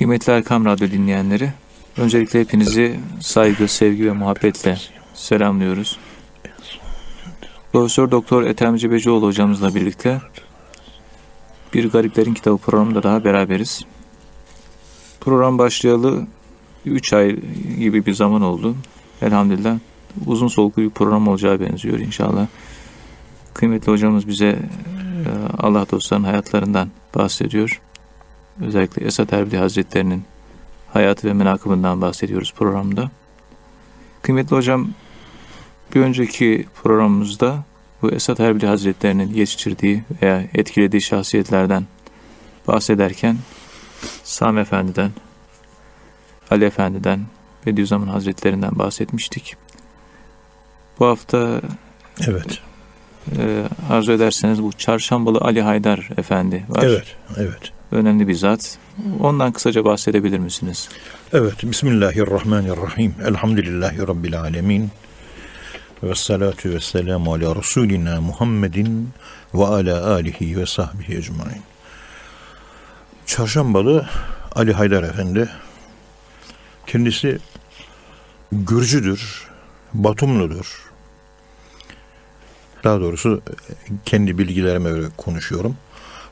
Kıymetli Erkam Radyo dinleyenleri, öncelikle hepinizi saygı, sevgi ve muhabbetle selamlıyoruz. Profesör Doktor Ethem Cebecioğlu hocamızla birlikte Bir Gariplerin Kitabı programında daha beraberiz. Program başlayalı 3 ay gibi bir zaman oldu. Elhamdülillah uzun soluklu bir program olacağı benziyor inşallah. Kıymetli hocamız bize e, Allah dostlarının hayatlarından bahsediyor. Özellikle Esat Erbil Hazretleri'nin hayatı ve menakımından bahsediyoruz programda. Kıymetli hocam bir önceki programımızda bu Esat Erbil Hazretleri'nin yetiştirdiği veya etkilediği şahsiyetlerden bahsederken Sami Efendi'den, Ali Efendi'den, Bediüzzaman Hazretlerinden bahsetmiştik. Bu hafta evet. e, arzu ederseniz bu Çarşambalı Ali Haydar Efendi var. Evet, evet. Önemli bir zat. Ondan kısaca bahsedebilir misiniz? Evet, Bismillahirrahmanirrahim. Elhamdülillahi Rabbil alemin. Ve salatu ve selamu ala Resulina Muhammedin ve ala alihi ve sahbihi ecmain. Çarşambalı Ali Haydar Efendi kendisi Gürcüdür, Batumludur. Daha doğrusu kendi bilgilerime göre konuşuyorum.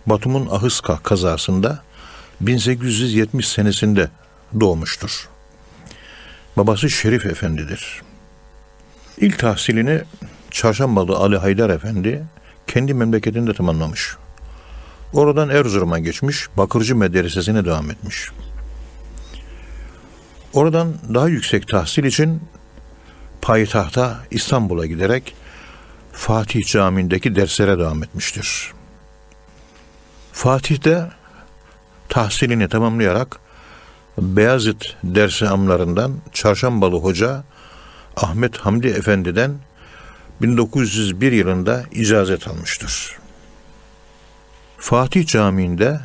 Batum'un Ahıska kazasında 1870 senesinde doğmuştur. Babası Şerif Efendidir. İlk tahsilini Çarşambalı Ali Haydar Efendi kendi memleketinde tamamlamış. Oradan Erzurum'a geçmiş, Bakırcı Medresesi'ne devam etmiş. Oradan daha yüksek tahsil için payitahta İstanbul'a giderek Fatih Camii'ndeki derslere devam etmiştir. Fatih'te tahsilini tamamlayarak Beyazıt dersi amlarından Çarşambalı Hoca Ahmet Hamdi Efendi'den 1901 yılında icazet almıştır. Fatih Camii'nde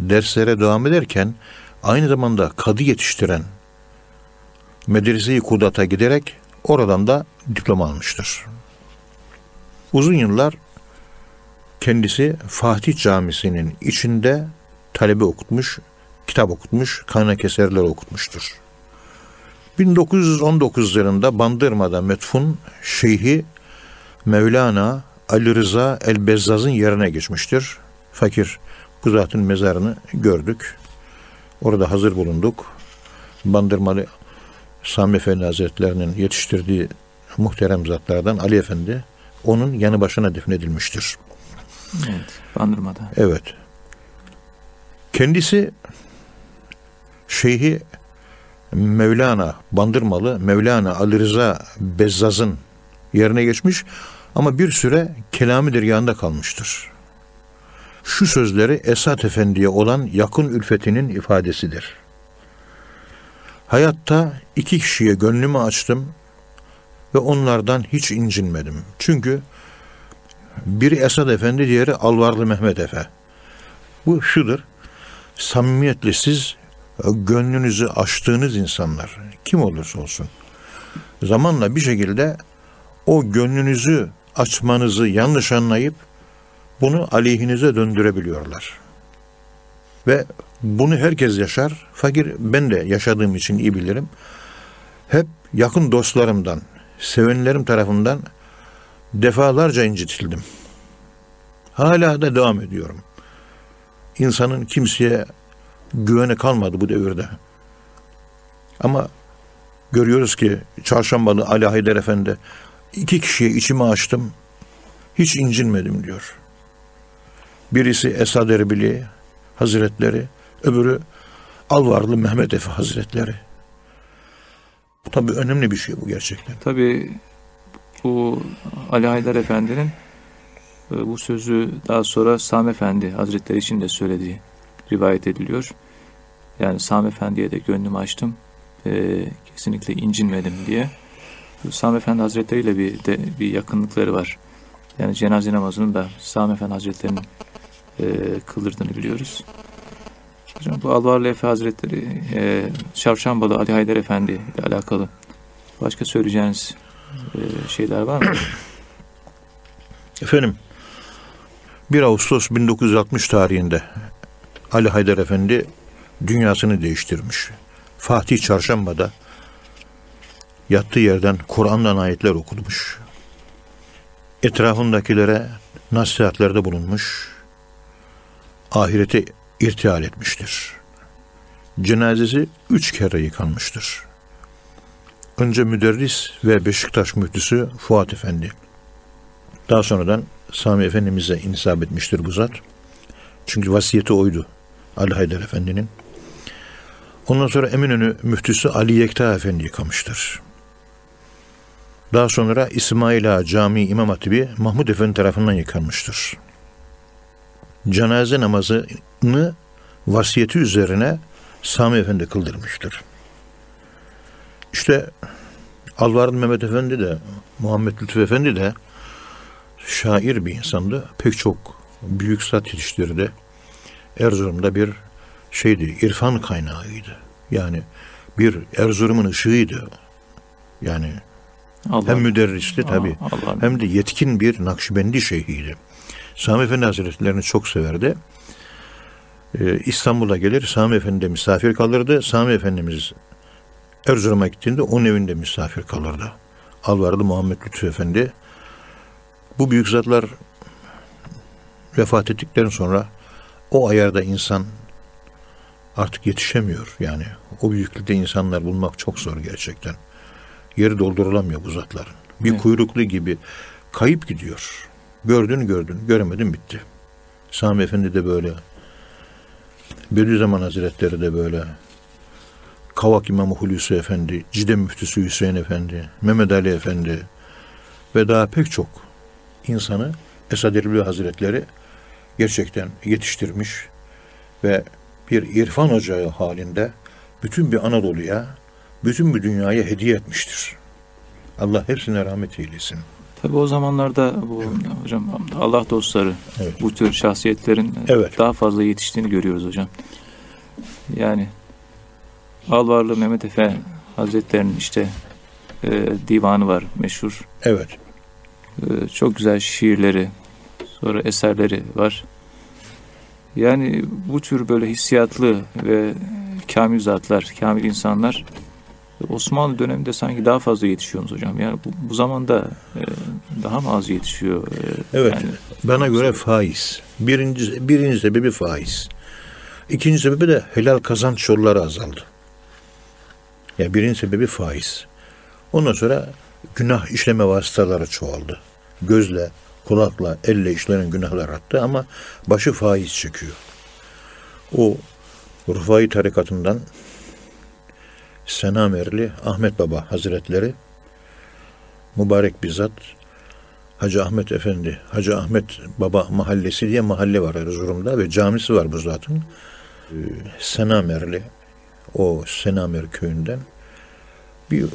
derslere devam ederken aynı zamanda kadı yetiştiren Medrese-i Kudat'a giderek oradan da diploma almıştır. Uzun yıllar kendisi Fatih Camisi'nin içinde talebe okutmuş, kitap okutmuş, kaynak eserler okutmuştur. 1919 yılında Bandırma'da metfun Şeyhi Mevlana Ali Rıza El-Bezzaz'ın yerine geçmiştir. Fakir bu zatın mezarını gördük. Orada hazır bulunduk. Bandırmalı Sami Efendi Hazretlerinin yetiştirdiği muhterem zatlardan Ali Efendi onun yanı başına defnedilmiştir. Evet, Bandırma'da. Evet. Kendisi Şeyhi Mevlana Bandırmalı Mevlana Ali Rıza Bezzaz'ın yerine geçmiş ama bir süre Kelami Deryağı'nda kalmıştır. Şu sözleri Esat Efendi'ye olan yakın ülfetinin ifadesidir. Hayatta iki kişiye gönlümü açtım ve onlardan hiç incinmedim. Çünkü biri Esad Efendi, diğeri Alvarlı Mehmet Efe. Bu şudur, samimiyetli siz gönlünüzü açtığınız insanlar, kim olursa olsun, zamanla bir şekilde o gönlünüzü açmanızı yanlış anlayıp bunu aleyhinize döndürebiliyorlar. Ve bunu herkes yaşar. Fakir ben de yaşadığım için iyi bilirim. Hep yakın dostlarımdan, sevenlerim tarafından defalarca incitildim. Hala da devam ediyorum. İnsanın kimseye güveni kalmadı bu devirde. Ama görüyoruz ki Çarşambalı Ali Haydar Efendi iki kişiye içimi açtım. Hiç incinmedim diyor. Birisi Esad Erbili Hazretleri, öbürü Alvarlı Mehmet Efe Hazretleri. Tabii önemli bir şey bu gerçekten. Tabii bu Ali Haydar Efendi'nin e, bu sözü daha sonra Sami Efendi Hazretleri için de söylediği rivayet ediliyor. Yani Sami Efendi'ye de gönlümü açtım. E, kesinlikle incinmedim diye. Sami Efendi Hazretleri ile bir, de, bir yakınlıkları var. Yani cenaze namazının da Sami Efendi Hazretleri'nin e, kıldırdığını biliyoruz. Hocam bu Alvarlı Efe Hazretleri e, Şavşambalı Ali Haydar Efendi ile alakalı başka söyleyeceğiniz şeyler var mı? Efendim 1 Ağustos 1960 tarihinde Ali Haydar Efendi dünyasını değiştirmiş. Fatih Çarşamba'da yattığı yerden Kur'an'dan ayetler okutmuş. Etrafındakilere nasihatlerde bulunmuş. Ahirete irtihal etmiştir. Cenazesi üç kere yıkanmıştır. Önce müderris ve Beşiktaş müftüsü Fuat Efendi. Daha sonradan Sami Efendimiz'e intisap etmiştir bu zat. Çünkü vasiyeti oydu Ali Haydar Efendi'nin. Ondan sonra Eminönü müftüsü Ali Yekta Efendi yıkamıştır. Daha sonra İsmail Ağa Camii İmam Hatibi Mahmud Efendi tarafından yıkanmıştır. Cenaze namazını vasiyeti üzerine Sami Efendi kıldırmıştır. İşte Alvarlı Mehmet Efendi de Muhammed Lütfü Efendi de şair bir insandı. Pek çok büyük sat yetiştirdi. Erzurum'da bir şeydi, irfan kaynağıydı. Yani bir Erzurum'un ışığıydı. Yani Allah. hem müderristi tabi hem de yetkin bir Nakşibendi şeyhiydi. Sami Efendi Hazretleri'ni çok severdi. Ee, İstanbul'a gelir, Sami Efendi misafir kalırdı. Sami Efendimiz Erzurum'a gittiğinde onun evinde misafir kalırdı. Alvarlı Muhammed Lütfü Efendi. Bu büyük zatlar vefat ettikten sonra o ayarda insan artık yetişemiyor. Yani o büyüklükte insanlar bulmak çok zor gerçekten. Yeri doldurulamıyor bu zatların. Bir evet. kuyruklu gibi kayıp gidiyor. Gördün gördün, göremedin bitti. Sami Efendi de böyle. Bediüzzaman Hazretleri de böyle. Kavak İmamı Hulusi Efendi, Cide Müftüsü Hüseyin Efendi, Mehmet Ali Efendi ve daha pek çok insanı Esad Erbil Hazretleri gerçekten yetiştirmiş ve bir irfan ocağı halinde bütün bir Anadolu'ya, bütün bir dünyaya hediye etmiştir. Allah hepsine rahmet eylesin. Tabi o zamanlarda bu evet. hocam Allah dostları evet. bu tür şahsiyetlerin evet. daha fazla yetiştiğini görüyoruz hocam. Yani Alvarlı Mehmet Efe Hazretleri'nin işte e, divanı var meşhur. Evet. E, çok güzel şiirleri, sonra eserleri var. Yani bu tür böyle hissiyatlı ve kamil zatlar, kamil insanlar Osmanlı döneminde sanki daha fazla yetişiyoruz hocam. Yani bu, bu zamanda e, daha mı az yetişiyor? E, evet. Yani, bana göre faiz. Birinci, birinci sebebi faiz. İkinci sebebi de helal kazanç yolları azaldı. Ya yani birinci sebebi faiz. Ondan sonra günah işleme vasıtaları çoğaldı. Gözle, kulakla, elle işlenen günahlar attı ama başı faiz çekiyor. O Rufai tarikatından Senamerli Ahmet Baba Hazretleri mübarek bizzat Hacı Ahmet Efendi, Hacı Ahmet Baba Mahallesi diye mahalle var Erzurum'da ve camisi var bu zatın. Ee, Senamerli, o Senamer köyünden bir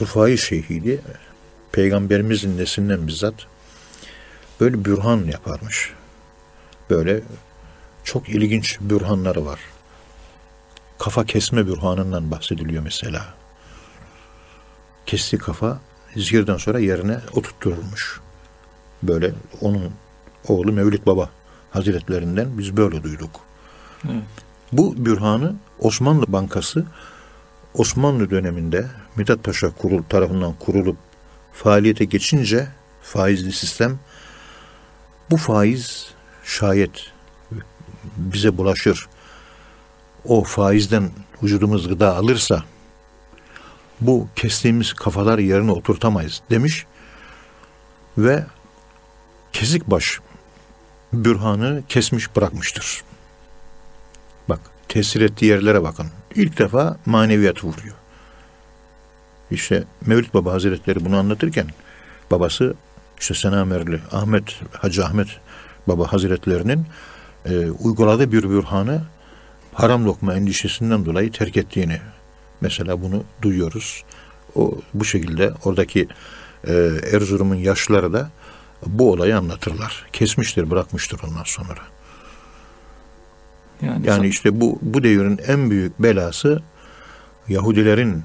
Rufai şeyhiydi. Peygamberimizin neslinden bizzat böyle bürhan yaparmış. Böyle çok ilginç bürhanları var. Kafa kesme bürhanından bahsediliyor mesela. Kesti kafa zikirden sonra yerine oturtturulmuş. Böyle onun oğlu Mevlid Baba Hazretlerinden biz böyle duyduk. Evet. Bu bürhanı Osmanlı Bankası Osmanlı döneminde Mithat Paşa kurul tarafından kurulup faaliyete geçince faizli sistem bu faiz şayet bize bulaşır, o faizden vücudumuz gıda alırsa bu kestiğimiz kafalar yerine oturtamayız demiş ve kesik baş bürhanı kesmiş bırakmıştır. Tesir ettiği yerlere bakın. İlk defa maneviyat vuruyor. İşte Mevlüt Baba Hazretleri bunu anlatırken babası işte Senamerli Ahmet Hacı Ahmet Baba Hazretlerinin e, uyguladığı bir bürhanı haram lokma endişesinden dolayı terk ettiğini mesela bunu duyuyoruz. O bu şekilde oradaki e, Erzurum'un yaşlıları da bu olayı anlatırlar. Kesmiştir, bırakmıştır ondan sonra. Yani, yani işte bu bu devrin en büyük belası Yahudilerin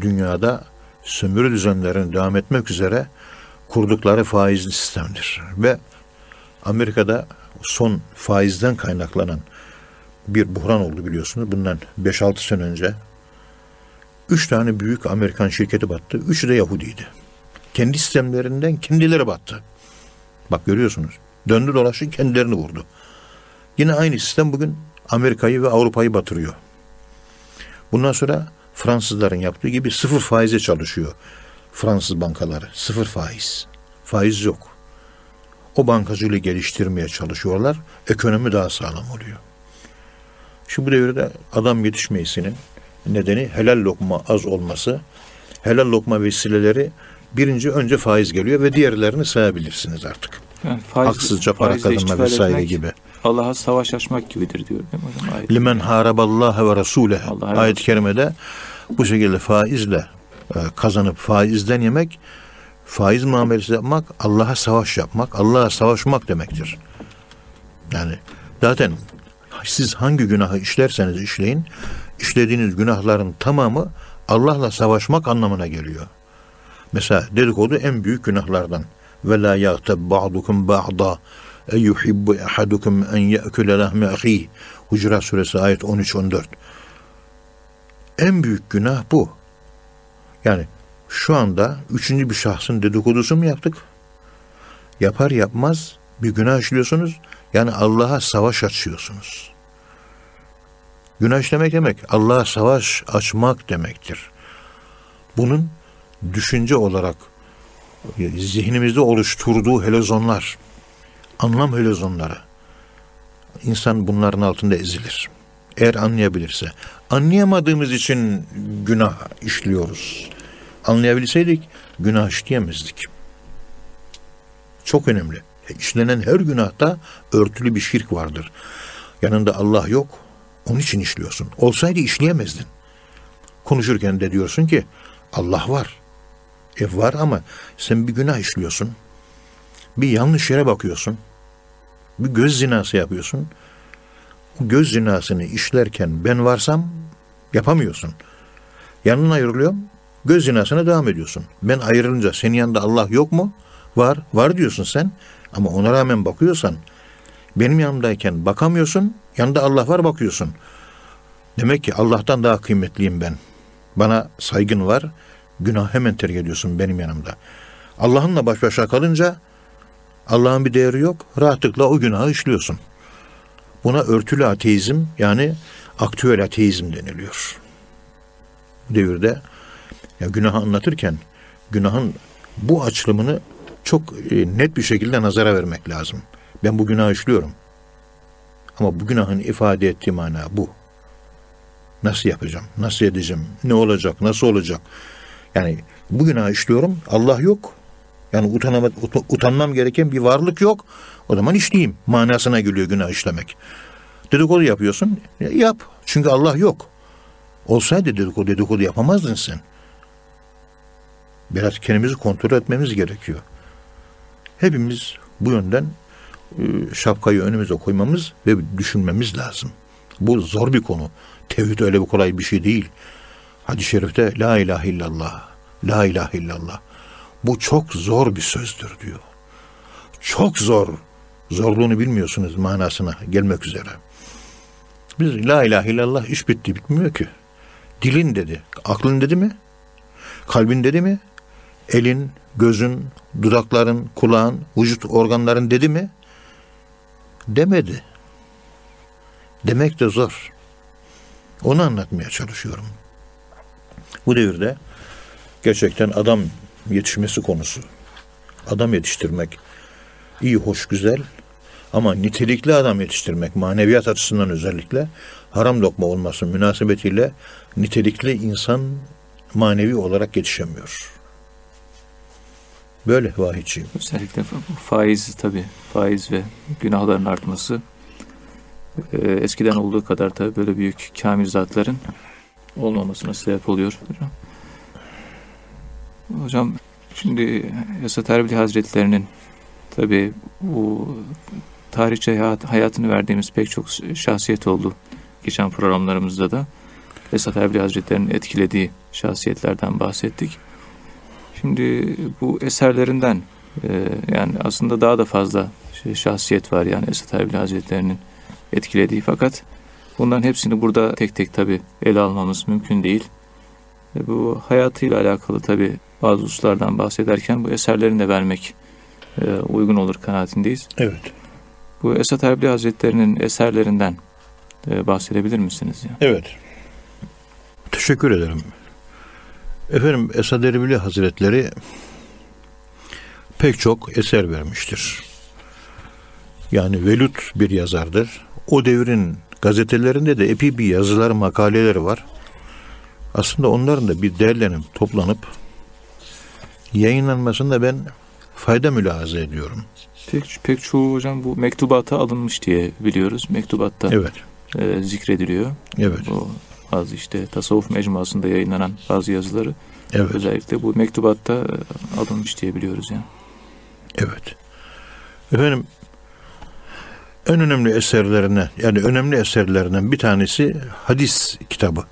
dünyada sömürü düzenlerini devam etmek üzere kurdukları faizli sistemdir. Ve Amerika'da son faizden kaynaklanan bir buhran oldu biliyorsunuz. Bundan 5-6 sene önce. Üç tane büyük Amerikan şirketi battı. Üçü de Yahudiydi. Kendi sistemlerinden kendileri battı. Bak görüyorsunuz. Döndü dolaştı kendilerini vurdu. Yine aynı sistem bugün Amerika'yı ve Avrupa'yı batırıyor. Bundan sonra Fransızların yaptığı gibi sıfır faize çalışıyor. Fransız bankaları. Sıfır faiz. Faiz yok. O bankacılığı geliştirmeye çalışıyorlar. Ekonomi daha sağlam oluyor. Şu bu devirde adam yetişmeyesinin nedeni helal lokma az olması. Helal lokma vesileleri birinci önce faiz geliyor ve diğerlerini sayabilirsiniz artık. Yani faiz, Haksızca para kazanma vesaire etmek, gibi. Allah'a savaş açmak gibidir diyor değil mi hocam? Ayet. Limen haraballaha ve rasule Allah ayet-i kerimede bu şekilde faizle e, kazanıp faizden yemek faiz muamelesi yapmak Allah'a savaş yapmak Allah'a savaşmak demektir. Yani zaten siz hangi günahı işlerseniz işleyin işlediğiniz günahların tamamı Allah'la savaşmak anlamına geliyor. Mesela dedikodu en büyük günahlardan. Ve la yagtab ba'dukum ba'da yuhibbu ahadukum en ye'kule lahme ahih. Hucurat suresi ayet 13-14. En büyük günah bu. Yani şu anda üçüncü bir şahsın dedikodusu mu yaptık? Yapar yapmaz bir günah işliyorsunuz. Yani Allah'a savaş açıyorsunuz. Günah işlemek demek Allah'a savaş açmak demektir. Bunun düşünce olarak zihnimizde oluşturduğu helezonlar, anlam helezonları. İnsan bunların altında ezilir. Eğer anlayabilirse. Anlayamadığımız için günah işliyoruz. Anlayabilseydik günah işleyemezdik. Çok önemli. İşlenen her günahta örtülü bir şirk vardır. Yanında Allah yok. Onun için işliyorsun. Olsaydı işleyemezdin. Konuşurken de diyorsun ki Allah var. E var ama sen bir günah işliyorsun. Bir yanlış yere bakıyorsun. Bir göz zinası yapıyorsun. O göz zinasını işlerken ben varsam yapamıyorsun. Yanına ayrılıyorum. Göz zinasına devam ediyorsun. Ben ayrılınca senin yanında Allah yok mu? Var. Var diyorsun sen. Ama ona rağmen bakıyorsan benim yanımdayken bakamıyorsun. Yanında Allah var bakıyorsun. Demek ki Allah'tan daha kıymetliyim ben. Bana saygın var. Günah hemen terk ediyorsun benim yanımda. Allah'ınla baş başa kalınca Allah'ın bir değeri yok. Rahatlıkla o günahı işliyorsun. Buna örtülü ateizm yani aktüel ateizm deniliyor. Bu devirde ya günahı anlatırken günahın bu açılımını çok e, net bir şekilde nazara vermek lazım. Ben bu günahı işliyorum. Ama bu günahın ifade ettiği mana bu. Nasıl yapacağım? Nasıl edeceğim? Ne olacak? Nasıl olacak? Yani bu günahı işliyorum. Allah yok. Yani utanama, utanmam gereken bir varlık yok. O zaman işleyeyim. Manasına geliyor günah işlemek. Dedikodu yapıyorsun. Yap. Çünkü Allah yok. Olsaydı dedikodu, dedikodu yapamazdın sen. Biraz kendimizi kontrol etmemiz gerekiyor. Hepimiz bu yönden e, şapkayı önümüze koymamız ve düşünmemiz lazım. Bu zor bir konu. Tevhid öyle bir kolay bir şey değil. Hadis-i şerifte La ilahe illallah, La ilahe illallah. Bu çok zor bir sözdür diyor. Çok zor. Zorluğunu bilmiyorsunuz manasına gelmek üzere. Biz La ilahe illallah iş bitti bitmiyor ki. Dilin dedi. Aklın dedi mi? Kalbin dedi mi? Elin, gözün, dudakların, kulağın, vücut organların dedi mi? Demedi. Demek de zor. Onu anlatmaya çalışıyorum. Bu devirde gerçekten adam yetişmesi konusu. Adam yetiştirmek iyi, hoş, güzel ama nitelikli adam yetiştirmek maneviyat açısından özellikle haram lokma olması münasebetiyle nitelikli insan manevi olarak yetişemiyor. Böyle vahiyçiyim. Özellikle faiz tabi faiz ve günahların artması e, eskiden olduğu kadar tabi böyle büyük kamil zatların olmamasına sebep oluyor hocam. Şimdi Esat Erbil Hazretlerinin tabi bu tarihçe hayat, hayatını verdiğimiz pek çok şahsiyet oldu. Geçen programlarımızda da Esat Erbil Hazretleri'nin etkilediği şahsiyetlerden bahsettik. Şimdi bu eserlerinden e, yani aslında daha da fazla şey, şahsiyet var yani Esat Erbil Hazretleri'nin etkilediği fakat Bunların hepsini burada tek tek tabi ele almamız mümkün değil. E, bu hayatıyla alakalı tabi bazı hususlardan bahsederken bu eserlerini de vermek e, uygun olur kanaatindeyiz. Evet. Bu Esat Erbil Hazretleri'nin eserlerinden e, bahsedebilir misiniz? Ya? Evet. Teşekkür ederim. Efendim Esad Erbili Hazretleri pek çok eser vermiştir. Yani velut bir yazardır. O devrin gazetelerinde de epey bir yazılar, makaleleri var. Aslında onların da bir derlenip toplanıp yayınlanmasında ben fayda mülahaza ediyorum. Pek, pek çoğu hocam bu mektubata alınmış diye biliyoruz. Mektubatta Evet, e, zikrediliyor. evet, O bazı işte tasavvuf mecmuasında yayınlanan bazı yazıları evet, özellikle bu mektubatta e, alınmış diye biliyoruz yani. evet. Efendim en önemli eserlerine yani önemli eserlerinden bir tanesi hadis kitabı.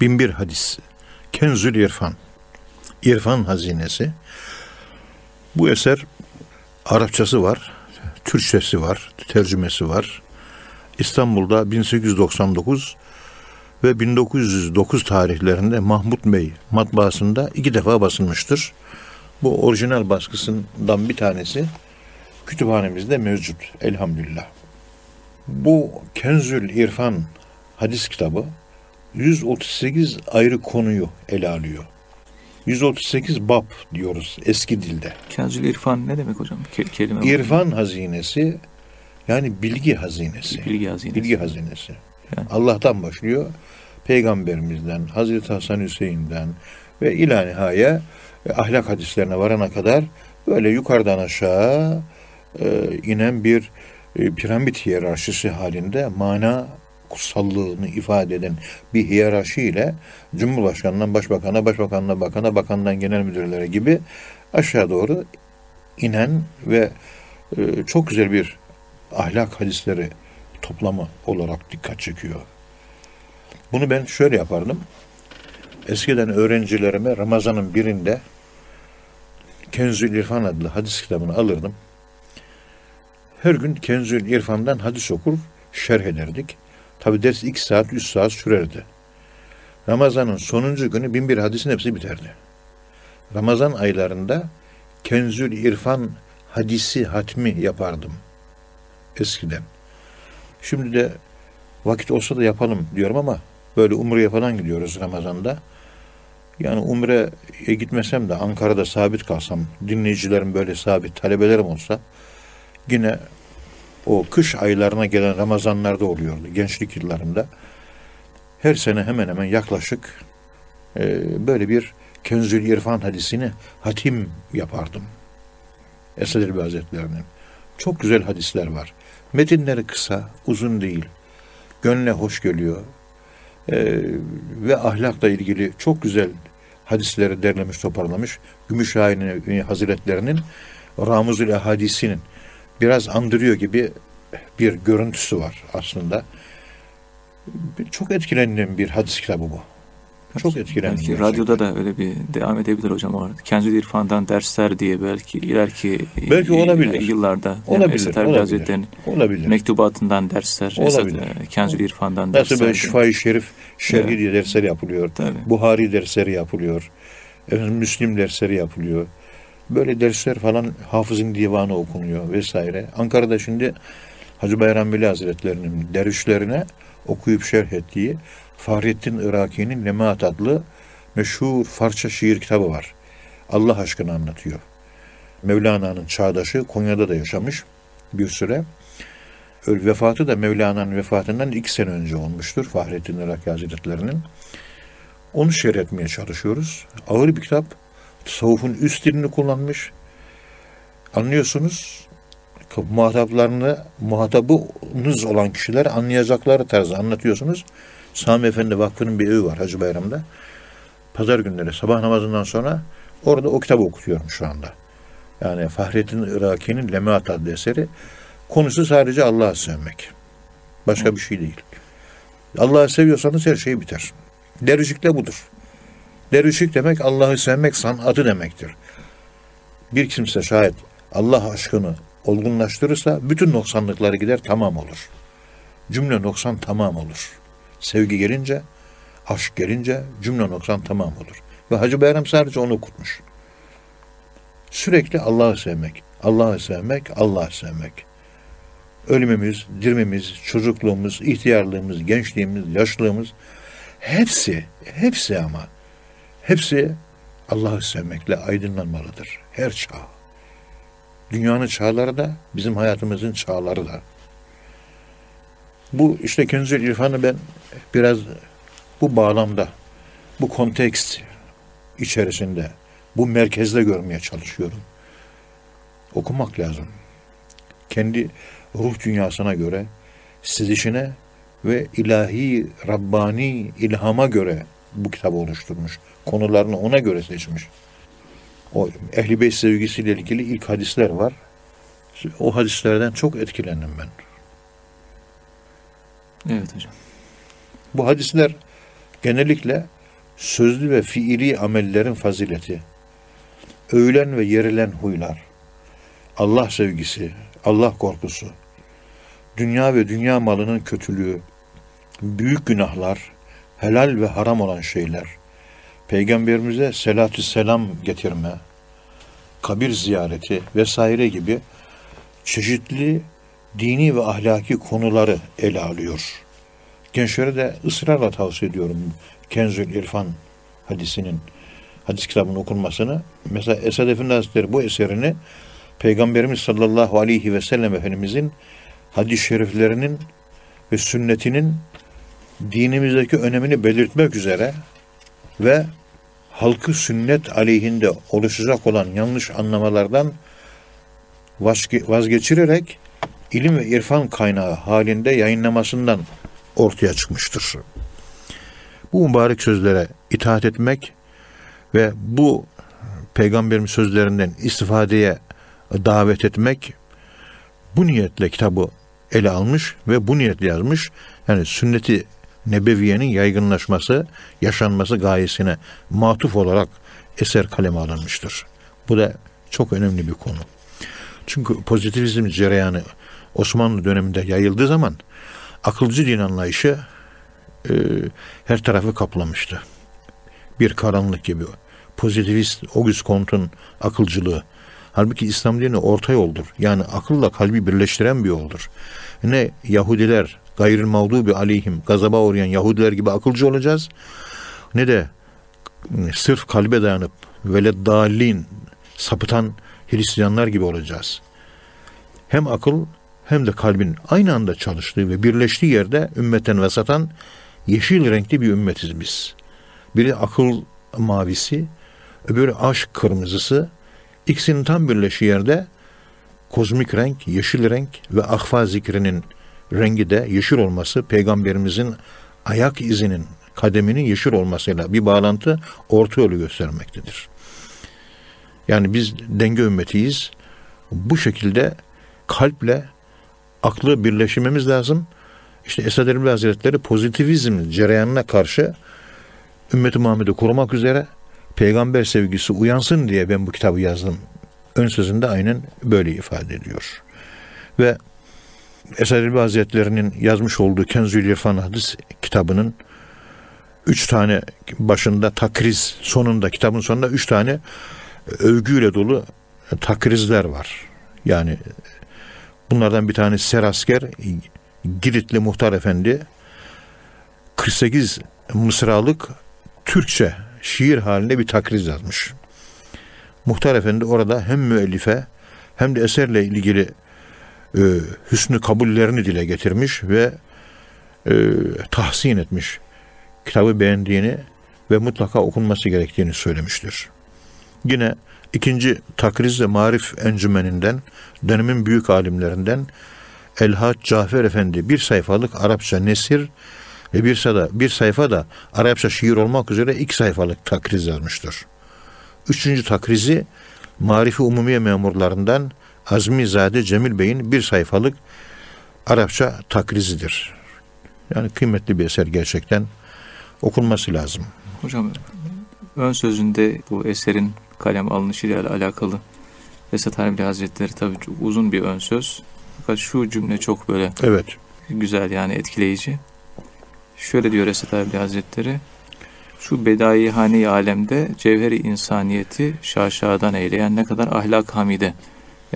Binbir hadis. Kenzül İrfan. İrfan hazinesi. Bu eser Arapçası var, Türkçesi var, tercümesi var. İstanbul'da 1899 ve 1909 tarihlerinde Mahmut Bey matbaasında iki defa basılmıştır. Bu orijinal baskısından bir tanesi kütüphanemizde mevcut elhamdülillah. Bu Kenzül İrfan hadis kitabı 138 ayrı konuyu ele alıyor. 138 bab diyoruz eski dilde. Kenzül İrfan ne demek hocam? Ke- kelime İrfan hazinesi yani bilgi hazinesi. bilgi hazinesi. Bilgi hazinesi. Yani. Allah'tan başlıyor. Peygamberimizden, Hazreti Hasan Hüseyin'den ve ila nihaya e, ahlak hadislerine varana kadar böyle yukarıdan aşağı e, inen bir e, piramit hiyerarşisi halinde mana kutsallığını ifade eden bir hiyerarşi ile Cumhurbaşkanından Başbakan'a, Başbakan'dan Bakan'a, Bakan'dan Genel Müdürlere gibi aşağı doğru inen ve e, çok güzel bir ahlak hadisleri toplamı olarak dikkat çekiyor. Bunu ben şöyle yapardım. Eskiden öğrencilerime Ramazan'ın birinde Kenzül İrfan adlı hadis kitabını alırdım. Her gün Kenzül İrfan'dan hadis okur, şerh ederdik. Tabi ders 2 saat, 3 saat sürerdi. Ramazan'ın sonuncu günü bin bir hadisin hepsi biterdi. Ramazan aylarında Kenzül İrfan hadisi hatmi yapardım. Eskiden. Şimdi de vakit olsa da yapalım diyorum ama böyle umreye falan gidiyoruz Ramazan'da. Yani umreye gitmesem de Ankara'da sabit kalsam, dinleyicilerim böyle sabit, talebelerim olsa yine o kış aylarına gelen Ramazanlarda oluyordu gençlik yıllarımda. Her sene hemen hemen yaklaşık e, böyle bir Kenzül İrfan hadisini hatim yapardım. Esad Erbil Hazretleri'nin. Çok güzel hadisler var. Metinleri kısa, uzun değil. Gönle hoş geliyor. Ee, ve ahlakla ilgili çok güzel hadisleri derlemiş, toparlamış. Gümüşhane'nin Hazretlerinin Ramuzül Hadisinin biraz andırıyor gibi bir görüntüsü var aslında. Çok etkilendiğim bir hadis kitabı bu. Çok etkilendim. Belki gerçekten. radyoda da öyle bir devam edebilir hocam orada. Kenzül İrfan'dan dersler diye belki ileriki Belki olabilir. yıllarda Olabilir, Esat Erbil. Hazretleri'nin Olabilir. mektubatından dersler, Olabilir. Esat, e, Kenzül İrfan'dan Nasıl böyle dersler. Şifa-i Şerif şerhi Evet. diye dersleri yapılıyor. Tabii. Buhari dersleri yapılıyor. Müslim dersleri yapılıyor. Böyle dersler falan Hafız'ın divanı okunuyor vesaire. Ankara'da şimdi Hacı Bayram Veli Hazretleri'nin dervişlerine okuyup şerh ettiği Fahrettin Iraki'nin Lemaat adlı meşhur Farsça şiir kitabı var. Allah aşkına anlatıyor. Mevlana'nın çağdaşı Konya'da da yaşamış bir süre. Vefatı da Mevlana'nın vefatından iki sene önce olmuştur Fahrettin Iraki Hazretleri'nin. Onu şerh etmeye çalışıyoruz. Ağır bir kitap. Tasavvufun üst dilini kullanmış. Anlıyorsunuz. Muhataplarını, muhatabınız olan kişiler anlayacakları tarzı anlatıyorsunuz. Sami Efendi Vakfı'nın bir evi var Hacı Bayram'da. Pazar günleri sabah namazından sonra orada o kitabı okutuyorum şu anda. Yani Fahrettin Iraki'nin Lemaat adlı eseri. Konusu sadece Allah'ı sevmek. Başka bir şey değil. Allah'ı seviyorsanız her şey biter. Dervişlik de budur. Dervişlik demek Allah'ı sevmek sanatı demektir. Bir kimse şayet Allah aşkını olgunlaştırırsa bütün noksanlıkları gider tamam olur. Cümle noksan tamam olur. Sevgi gelince, aşk gelince cümle noksan tamam olur. Ve Hacı Bayram sadece onu okutmuş. Sürekli Allah'ı sevmek, Allah'ı sevmek, Allah'ı sevmek. Ölümümüz, dirmemiz, çocukluğumuz, ihtiyarlığımız, gençliğimiz, yaşlığımız hepsi, hepsi ama hepsi Allah'ı sevmekle aydınlanmalıdır. Her çağ. Dünyanın çağları da bizim hayatımızın çağları da. Bu işte Kenzül İrfan'ı ben biraz bu bağlamda, bu kontekst içerisinde, bu merkezde görmeye çalışıyorum. Okumak lazım. Kendi ruh dünyasına göre, sizişine ve ilahi, Rabbani ilhama göre bu kitabı oluşturmuş. Konularını ona göre seçmiş. O Ehli Beyt sevgisiyle ilgili ilk hadisler var. O hadislerden çok etkilendim ben. Evet hocam. Bu hadisler genellikle sözlü ve fiili amellerin fazileti, övülen ve yerilen huylar, Allah sevgisi, Allah korkusu, dünya ve dünya malının kötülüğü, büyük günahlar, helal ve haram olan şeyler, peygamberimize selatü selam getirme, kabir ziyareti vesaire gibi çeşitli dini ve ahlaki konuları ele alıyor. Gençlere de ısrarla tavsiye ediyorum Kenzül İrfan hadisinin hadis kitabının okunmasını. Mesela Esad Efendi Hazretleri bu eserini Peygamberimiz sallallahu aleyhi ve sellem Efendimizin hadis-i şeriflerinin ve sünnetinin dinimizdeki önemini belirtmek üzere ve halkı sünnet aleyhinde oluşacak olan yanlış anlamalardan vazgeçirerek ilim ve irfan kaynağı halinde yayınlamasından ortaya çıkmıştır. Bu mübarek sözlere itaat etmek ve bu peygamberin sözlerinden istifadeye davet etmek bu niyetle kitabı ele almış ve bu niyetle yazmış. Yani sünneti nebeviyenin yaygınlaşması, yaşanması gayesine matuf olarak eser kaleme alınmıştır. Bu da çok önemli bir konu. Çünkü pozitivizm cereyanı Osmanlı döneminde yayıldığı zaman akılcı din anlayışı e, her tarafı kaplamıştı. Bir karanlık gibi. Pozitivist Auguste Comte'un akılcılığı. Halbuki İslam dini orta yoldur. Yani akılla kalbi birleştiren bir yoldur. Ne Yahudiler gayril mağdubi aleyhim gazaba uğrayan Yahudiler gibi akılcı olacağız. Ne de sırf kalbe dayanıp veled dalin sapıtan Hristiyanlar gibi olacağız. Hem akıl hem de kalbin aynı anda çalıştığı ve birleştiği yerde ümmeten ve satan yeşil renkli bir ümmetiz biz. Biri akıl mavisi, öbürü aşk kırmızısı. İkisinin tam birleştiği yerde kozmik renk, yeşil renk ve ahfa zikrinin rengi de yeşil olması peygamberimizin ayak izinin kademinin yeşil olmasıyla bir bağlantı orta yolu göstermektedir. Yani biz denge ümmetiyiz. Bu şekilde kalple aklı birleşmemiz lazım. İşte Esad Erbil Hazretleri pozitivizm cereyanına karşı ümmeti Muhammed'i korumak üzere peygamber sevgisi uyansın diye ben bu kitabı yazdım. Ön sözünde aynen böyle ifade ediyor. Ve Esad Erbil Hazretleri'nin yazmış olduğu Kenzül İrfan Hadis kitabının üç tane başında takriz sonunda kitabın sonunda üç tane övgüyle dolu takrizler var. Yani bunlardan bir tanesi Serasker Giritli Muhtar Efendi 48 mısralık Türkçe şiir halinde bir takriz yazmış. Muhtar Efendi orada hem müellife hem de eserle ilgili e, hüsnü kabullerini dile getirmiş ve e, tahsin etmiş. Kitabı beğendiğini ve mutlaka okunması gerektiğini söylemiştir. Yine ikinci takriz ve marif encümeninden, dönemin büyük alimlerinden Elhaç Cafer Efendi bir sayfalık Arapça nesir ve bir sayfa, bir sayfa da Arapça şiir olmak üzere iki sayfalık takriz yazmıştır. Üçüncü takrizi Marifi Umumiye memurlarından Azmi Zade Cemil Bey'in bir sayfalık Arapça takrizidir. Yani kıymetli bir eser gerçekten okunması lazım. Hocam ön sözünde bu eserin kalem alınışıyla alakalı Esat Harbi Hazretleri tabii çok uzun bir ön söz. Fakat şu cümle çok böyle evet. güzel yani etkileyici. şöyle diyor Esat Erbil Hazretleri. Şu bedai hani alemde cevheri insaniyeti şaşadan eyleyen ne kadar ahlak hamide.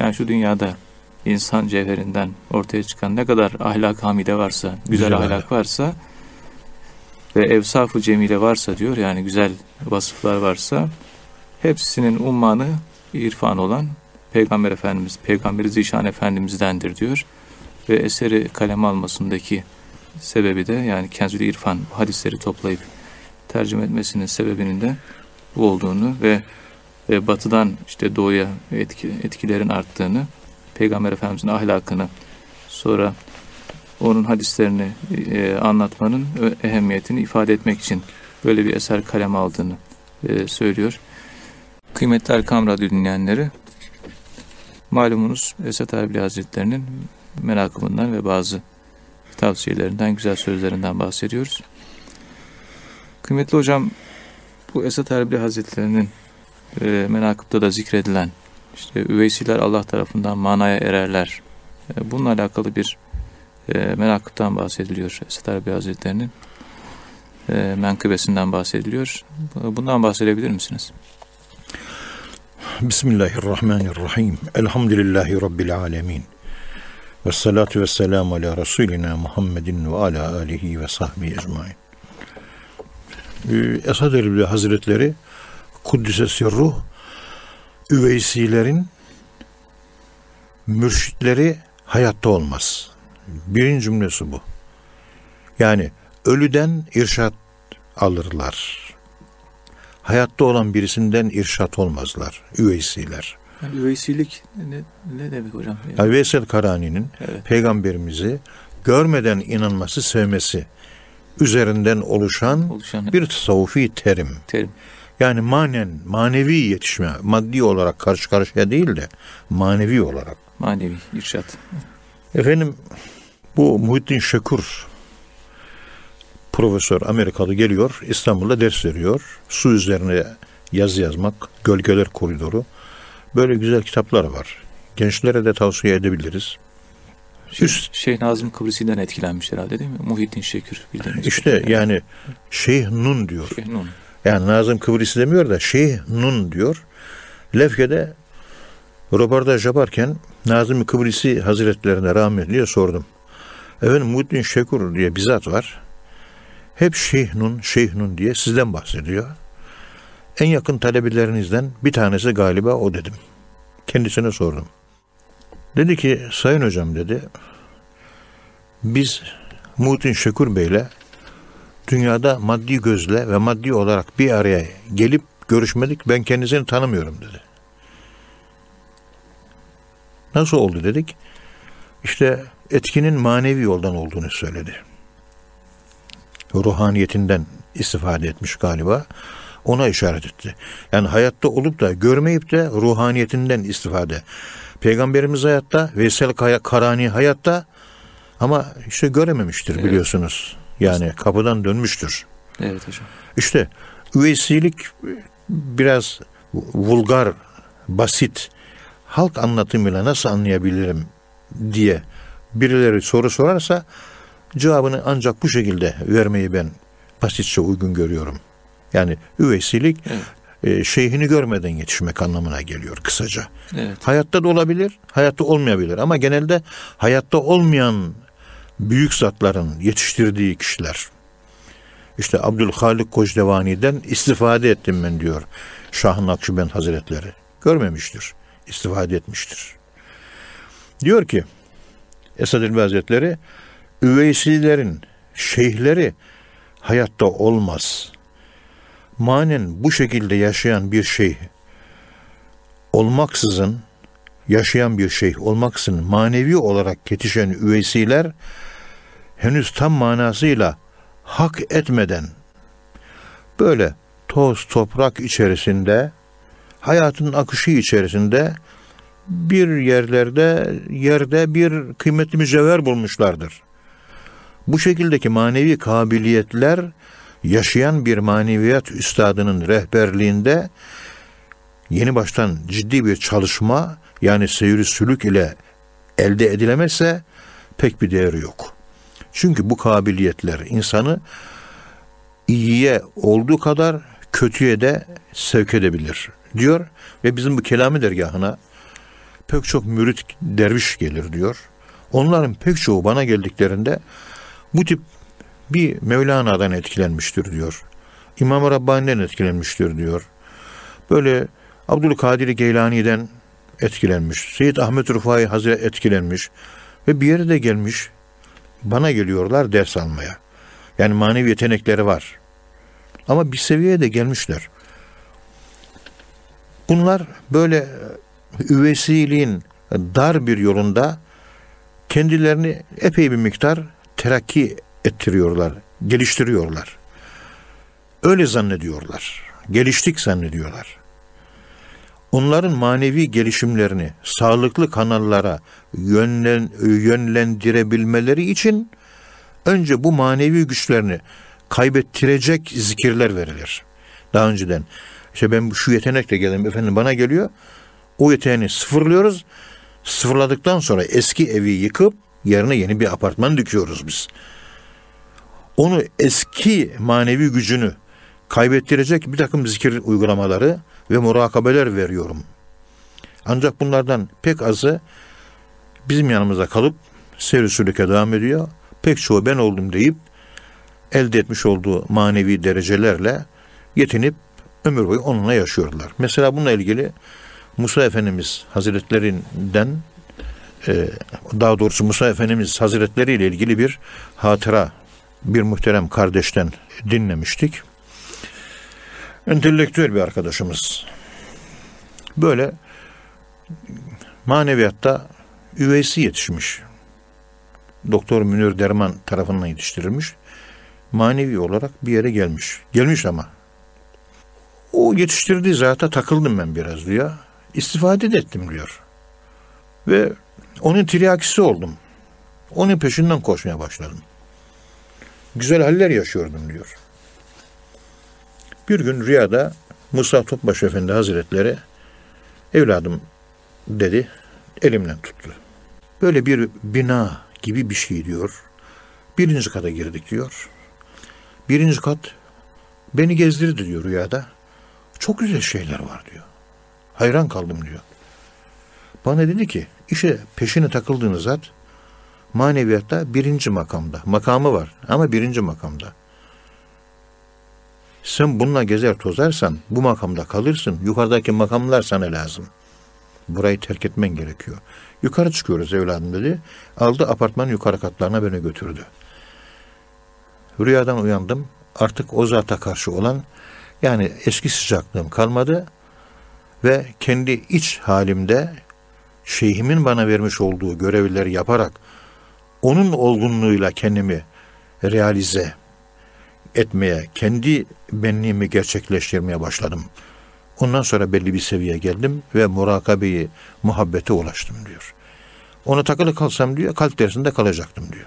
Yani şu dünyada insan cevherinden ortaya çıkan ne kadar ahlak hamide varsa, güzel, güzel ahlak, varsa ve evsafı cemile varsa diyor yani güzel vasıflar varsa hepsinin ummanı irfan olan Peygamber Efendimiz, Peygamberi Zişan Efendimiz'dendir diyor. Ve eseri kalem almasındaki sebebi de yani Kenzül İrfan hadisleri toplayıp tercüme etmesinin sebebinin de bu olduğunu ve, ve batıdan işte doğuya etki, etkilerin arttığını, Peygamber Efendimiz'in ahlakını sonra onun hadislerini e, anlatmanın ehemmiyetini ifade etmek için böyle bir eser kalem aldığını e, söylüyor. Kıymetli Erkam Radyo dinleyenleri, malumunuz Esat Erbil Hazretleri'nin merakımından ve bazı tavsiyelerinden, güzel sözlerinden bahsediyoruz. Kıymetli hocam, bu Esat Erbil Hazretleri'nin e, menakıpta da zikredilen işte üveysiler Allah tarafından manaya ererler. E, bununla alakalı bir e, menakıptan bahsediliyor Esat Erbil Hazretleri'nin e, menkıbesinden bahsediliyor. Bundan bahsedebilir misiniz? Bismillahirrahmanirrahim. Elhamdülillahi Rabbil alemin. Ve salatu ve selamu ala Resulina Muhammedin ve ala alihi ve sahbihi ecmain. Esad Erbil Hazretleri Kuddise Sirruh üveysilerin mürşitleri hayatta olmaz. Birinci cümlesi bu. Yani ölüden irşat alırlar. Hayatta olan birisinden irşat olmazlar. Üveysiler. Yani üveysilik ne, ne demek hocam? Yani. Yani Veysel Karani'nin evet. peygamberimizi görmeden inanması, sevmesi üzerinden oluşan, oluşan bir tasavvufi terim. Terim. Yani manen, manevi yetişme, maddi olarak karşı karşıya değil de manevi olarak. Manevi, irşat. Efendim bu Muhittin Şekur profesör Amerikalı geliyor İstanbul'da ders veriyor. Su üzerine yazı yazmak, gölgeler koridoru. Böyle güzel kitaplar var. Gençlere de tavsiye edebiliriz. Şey, Üst, Şeyh Nazım Kıbrıs'ından etkilenmiş herhalde değil mi? Muhittin Şekür bildiğimiz. İşte yani. yani Şeyh Nun diyor. Şeyh Nun. Yani Nazım Kıbrıs demiyor da Şeyh Nun diyor. Lefke'de röportaj yaparken Nazım Kıbrısi Hazretlerine rahmetliye sordum. Efendim Muhittin Şekur diye bizzat var. Hep Şeyh Nun, Şeyh Nun diye sizden bahsediyor. En yakın talebelerinizden bir tanesi galiba o dedim. Kendisine sordum. Dedi ki sayın hocam dedi biz Muhittin Şekur Bey'le dünyada maddi gözle ve maddi olarak bir araya gelip görüşmedik. Ben kendisini tanımıyorum dedi. Nasıl oldu dedik. İşte etkinin manevi yoldan olduğunu söyledi. Ruhaniyetinden istifade etmiş galiba. Ona işaret etti. Yani hayatta olup da görmeyip de ruhaniyetinden istifade. Peygamberimiz hayatta, Veysel Karani hayatta ama işte görememiştir evet. biliyorsunuz. Yani kapıdan dönmüştür. Evet hocam. İşte üveysilik biraz vulgar, basit, halk anlatımıyla nasıl anlayabilirim diye birileri soru sorarsa cevabını ancak bu şekilde vermeyi ben basitçe uygun görüyorum. Yani üveysilik evet. e, şeyhini görmeden yetişmek anlamına geliyor kısaca. Evet. Hayatta da olabilir, hayatta olmayabilir ama genelde hayatta olmayan büyük zatların yetiştirdiği kişiler. İşte Abdülhalik Kocdevani'den istifade ettim ben diyor Şah-ı Nakşibend Hazretleri. Görmemiştir, istifade etmiştir. Diyor ki Esad Elbi Hazretleri üveysilerin şeyhleri hayatta olmaz. Manen bu şekilde yaşayan bir şey olmaksızın yaşayan bir şey olmaksızın manevi olarak yetişen üveysiler henüz tam manasıyla hak etmeden böyle toz toprak içerisinde hayatın akışı içerisinde bir yerlerde yerde bir kıymetli mücevher bulmuşlardır. Bu şekildeki manevi kabiliyetler yaşayan bir maneviyat üstadının rehberliğinde yeni baştan ciddi bir çalışma yani seyri sülük ile elde edilemezse pek bir değeri yok. Çünkü bu kabiliyetler insanı iyiye olduğu kadar kötüye de sevk edebilir diyor ve bizim bu kelami dergahına pek çok mürit derviş gelir diyor. Onların pek çoğu bana geldiklerinde bu tip bir Mevlana'dan etkilenmiştir diyor. İmam Rabbani'den etkilenmiştir diyor. Böyle Abdülkadir Geylani'den etkilenmiş. Seyyid Ahmet Rufai Hazretleri etkilenmiş. Ve bir yere de gelmiş. Bana geliyorlar ders almaya. Yani manevi yetenekleri var. Ama bir seviyeye de gelmişler. Bunlar böyle üvesiliğin dar bir yolunda kendilerini epey bir miktar terakki ettiriyorlar, geliştiriyorlar. Öyle zannediyorlar. Geliştik zannediyorlar. Onların manevi gelişimlerini sağlıklı kanallara yönlen, yönlendirebilmeleri için önce bu manevi güçlerini kaybettirecek zikirler verilir. Daha önceden işte ben şu yetenekle geldim efendim bana geliyor. O yeteneğini sıfırlıyoruz. Sıfırladıktan sonra eski evi yıkıp yerine yeni bir apartman dikiyoruz biz. Onu eski manevi gücünü kaybettirecek bir takım zikir uygulamaları ve murakabeler veriyorum. Ancak bunlardan pek azı bizim yanımıza kalıp seyri devam ediyor. Pek çoğu ben oldum deyip elde etmiş olduğu manevi derecelerle yetinip ömür boyu onunla yaşıyorlar. Mesela bununla ilgili Musa Efendimiz Hazretlerinden e, daha doğrusu Musa Efendimiz Hazretleri ile ilgili bir hatıra bir muhterem kardeşten dinlemiştik. Entelektüel bir arkadaşımız. Böyle maneviyatta üveysi yetişmiş. Doktor Münir Derman tarafından yetiştirilmiş. Manevi olarak bir yere gelmiş. Gelmiş ama. O yetiştirdiği zata takıldım ben biraz diyor. İstifade de ettim diyor. Ve onun tiryakisi oldum. Onun peşinden koşmaya başladım. Güzel haller yaşıyordum diyor. Bir gün rüyada Musa Topbaş Efendi Hazretleri evladım dedi elimden tuttu. Böyle bir bina gibi bir şey diyor. Birinci kata girdik diyor. Birinci kat beni gezdirdi diyor rüyada. Çok güzel şeyler var diyor. Hayran kaldım diyor. Bana dedi ki işe peşine takıldığınız zat maneviyatta birinci makamda. Makamı var ama birinci makamda. Sen bununla gezer tozarsan bu makamda kalırsın. Yukarıdaki makamlar sana lazım. Burayı terk etmen gerekiyor. Yukarı çıkıyoruz evladım dedi. Aldı apartmanın yukarı katlarına beni götürdü. Rüyadan uyandım. Artık o zata karşı olan yani eski sıcaklığım kalmadı ve kendi iç halimde şeyhimin bana vermiş olduğu görevleri yaparak onun olgunluğuyla kendimi realize etmeye, kendi benliğimi gerçekleştirmeye başladım. Ondan sonra belli bir seviyeye geldim ve murakabeyi, muhabbete ulaştım diyor. Ona takılı kalsam diyor, kalp dersinde kalacaktım diyor.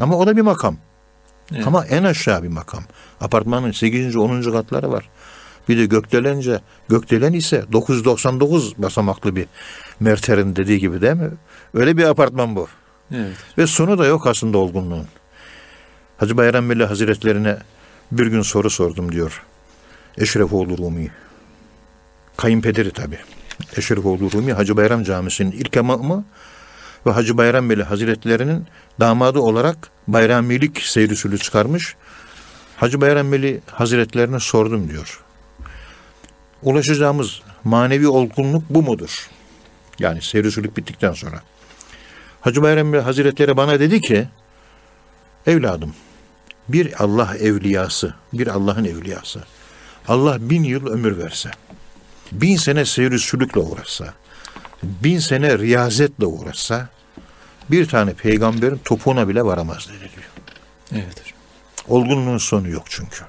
Ama o da bir makam. Evet. Ama en aşağı bir makam. Apartmanın 8. 10. katları var. Bir de gökdelence, gökdelen ise 999 basamaklı bir merterin dediği gibi değil mi? Öyle bir apartman bu. Evet. Ve sonu da yok aslında olgunluğun. Hacı Bayram Veli Hazretlerine bir gün soru sordum diyor. Eşrefoğlu Rumi. Kayınpederi tabi. Eşrefoğlu Rumi Hacı Bayram Camisi'nin ilk imamı ve Hacı Bayram Veli Hazretlerinin damadı olarak bayramilik seyri çıkarmış. Hacı Bayram Veli Hazretlerine sordum diyor. Ulaşacağımız manevi olgunluk bu mudur? Yani seyri bittikten sonra. Hacı Bayram Veli Hazretleri bana dedi ki, evladım bir Allah evliyası, bir Allah'ın evliyası. Allah bin yıl ömür verse, bin sene seyri sülükle uğraşsa, bin sene riyazetle uğraşsa, bir tane peygamberin topuğuna bile varamaz dedi diyor. Evet. Olgunluğun sonu yok çünkü.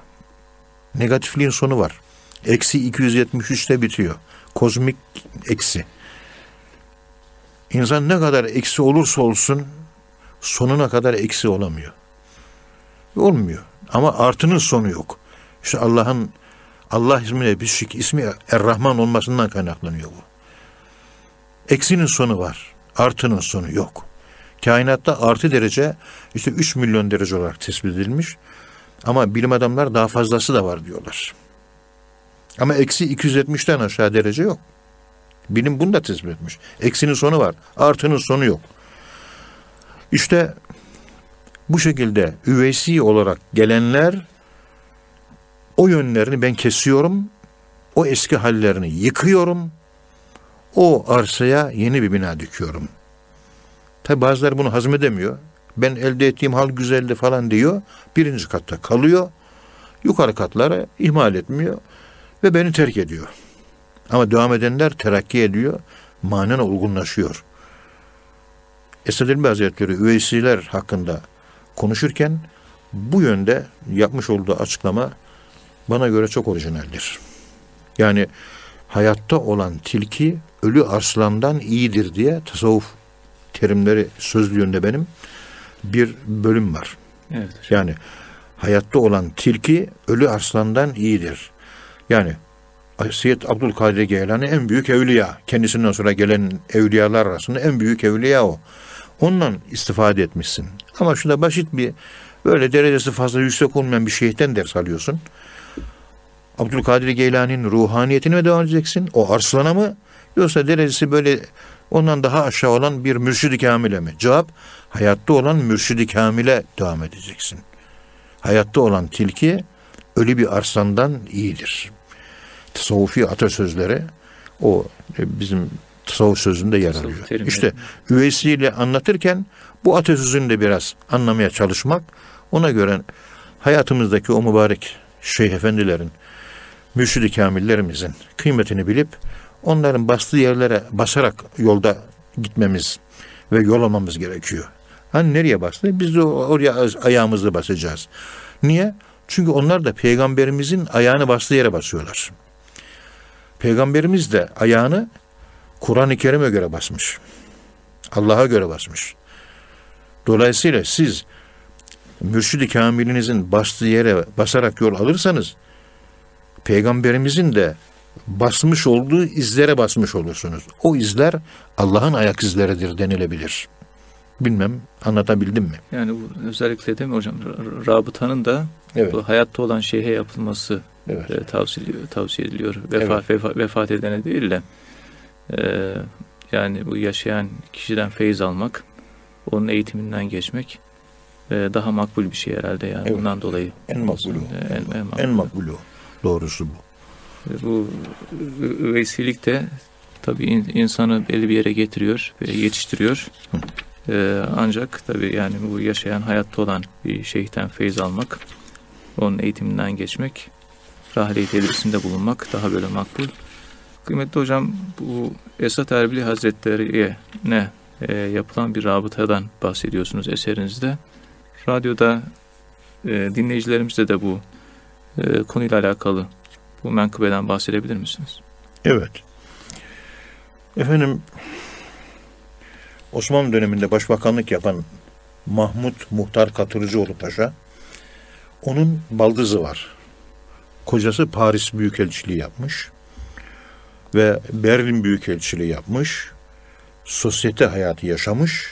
Negatifliğin sonu var. Eksi 273'te bitiyor. Kozmik eksi. İnsan ne kadar eksi olursa olsun sonuna kadar eksi olamıyor. Olmuyor. Ama artının sonu yok. İşte Allah'ın Allah ismiyle bir şik ismi Er-Rahman olmasından kaynaklanıyor bu. Eksinin sonu var. Artının sonu yok. Kainatta artı derece işte 3 milyon derece olarak tespit edilmiş. Ama bilim adamlar daha fazlası da var diyorlar. Ama eksi 270'ten aşağı derece yok. Bilim bunu da tespit etmiş. Eksinin sonu var. Artının sonu yok. İşte bu şekilde üveysi olarak gelenler o yönlerini ben kesiyorum. O eski hallerini yıkıyorum. O arsaya yeni bir bina dikiyorum. Tabi bazıları bunu hazmedemiyor. Ben elde ettiğim hal güzeldi falan diyor. Birinci katta kalıyor. Yukarı katları ihmal etmiyor. Ve beni terk ediyor. Ama devam edenler terakki ediyor. Manen olgunlaşıyor. Esad Elbi Hazretleri üveysiler hakkında konuşurken bu yönde yapmış olduğu açıklama bana göre çok orijinaldir. Yani hayatta olan tilki ölü arslandan iyidir diye tasavvuf terimleri sözlüğünde benim bir bölüm var. Evet. Yani hayatta olan tilki ölü arslandan iyidir. Yani Seyyid Abdülkadir Geylani en büyük evliya. Kendisinden sonra gelen evliyalar arasında en büyük evliya o. Ondan istifade etmişsin. Ama şurada basit bir böyle derecesi fazla yüksek olmayan bir şeyhten ders alıyorsun. Abdülkadir Geylani'nin ruhaniyetine mi devam edeceksin? O arslana mı? Yoksa derecesi böyle ondan daha aşağı olan bir mürşid-i kamile mi? Cevap hayatta olan mürşid-i kamile devam edeceksin. Hayatta olan tilki ölü bir arslandan iyidir. Tasavvufi atasözleri o e, bizim tasavvuf sözünde yer alıyor. terimleri. İşte üveysiyle anlatırken bu atasözünü de biraz anlamaya çalışmak ona göre hayatımızdaki o mübarek şeyh efendilerin mürşid-i kamillerimizin kıymetini bilip onların bastığı yerlere basarak yolda gitmemiz ve yol almamız gerekiyor. Hani nereye bastı? Biz de oraya ayağımızı basacağız. Niye? Çünkü onlar da peygamberimizin ayağını bastığı yere basıyorlar. Peygamberimiz de ayağını Kur'an-ı Kerim'e göre basmış. Allah'a göre basmış. Dolayısıyla siz mürşid-i kamilinizin bastığı yere basarak yol alırsanız peygamberimizin de basmış olduğu izlere basmış olursunuz. O izler Allah'ın ayak izleridir denilebilir. Bilmem anlatabildim mi? Yani bu özellikle değil mi hocam? Rabıtanın da Evet. bu hayatta olan şeyhe yapılması Evet. e, tavsiye, tavsiye ediliyor. Vefa, vefa- vefat edene değil de e, yani bu yaşayan kişiden feyiz almak, onun eğitiminden geçmek e, daha makbul bir şey herhalde yani. Evet. Bundan dolayı. En makbulü. E, En, en, makbul. En makbulü. Doğrusu bu. Bu ü- üveysilik de tabii in- insanı belli bir yere getiriyor ve yetiştiriyor. Ee, ancak tabii yani bu yaşayan hayatta olan bir şeyhten feyiz almak, onun eğitiminden geçmek, rahle-i tedrisinde bulunmak daha böyle makbul. Kıymetli hocam bu Esat Erbili Hazretleri'ye ne e, yapılan bir rabıtadan bahsediyorsunuz eserinizde. Radyoda e, dinleyicilerimizle de bu e, konuyla alakalı bu menkıbeden bahsedebilir misiniz? Evet. Efendim Osmanlı döneminde başbakanlık yapan Mahmut Muhtar Katırcıoğlu Paşa onun baldızı var. Kocası Paris Büyükelçiliği yapmış ve Berlin Büyükelçiliği yapmış. Sosyete hayatı yaşamış.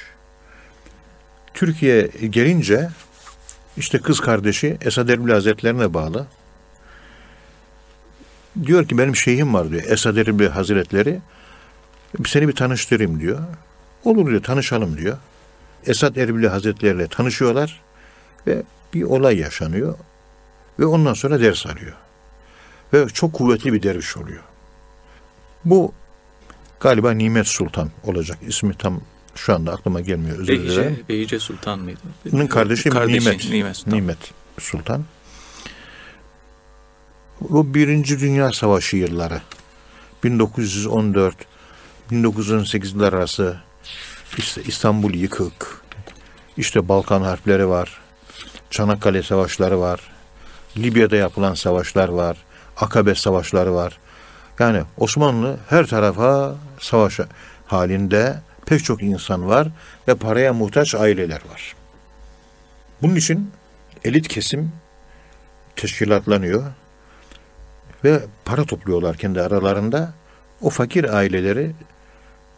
Türkiye gelince işte kız kardeşi Esad Erbil Hazretlerine bağlı. Diyor ki benim şeyhim var diyor. Esad Erbil Hazretleri. Seni bir tanıştırayım diyor. Olur diyor tanışalım diyor. Esad Erbil Hazretleri ile tanışıyorlar ve bir olay yaşanıyor ve ondan sonra ders alıyor. Ve çok kuvvetli bir derviş oluyor. Bu galiba Nimet Sultan olacak. İsmi tam şu anda aklıma gelmiyor. Özür dilerim. Behice, Behice Sultan mıydı? Bunun kardeşi, Kardeşi, Nimet. Nimet Sultan. Nimet Sultan. Bu Birinci Dünya Savaşı yılları. 1914 1918 yıllar arası işte İstanbul yıkık. İşte Balkan harpleri var. Çanakkale savaşları var. Libya'da yapılan savaşlar var. Akabe savaşları var. Yani Osmanlı her tarafa savaş halinde pek çok insan var ve paraya muhtaç aileler var. Bunun için elit kesim teşkilatlanıyor ve para topluyorlar kendi aralarında. O fakir aileleri